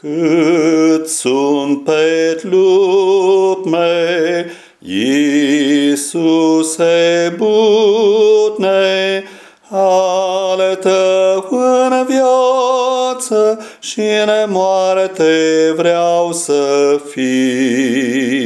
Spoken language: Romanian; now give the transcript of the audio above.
Cât sunt pe lume, Iisuse bune, ale tău în viață și în moarte vreau să fiu.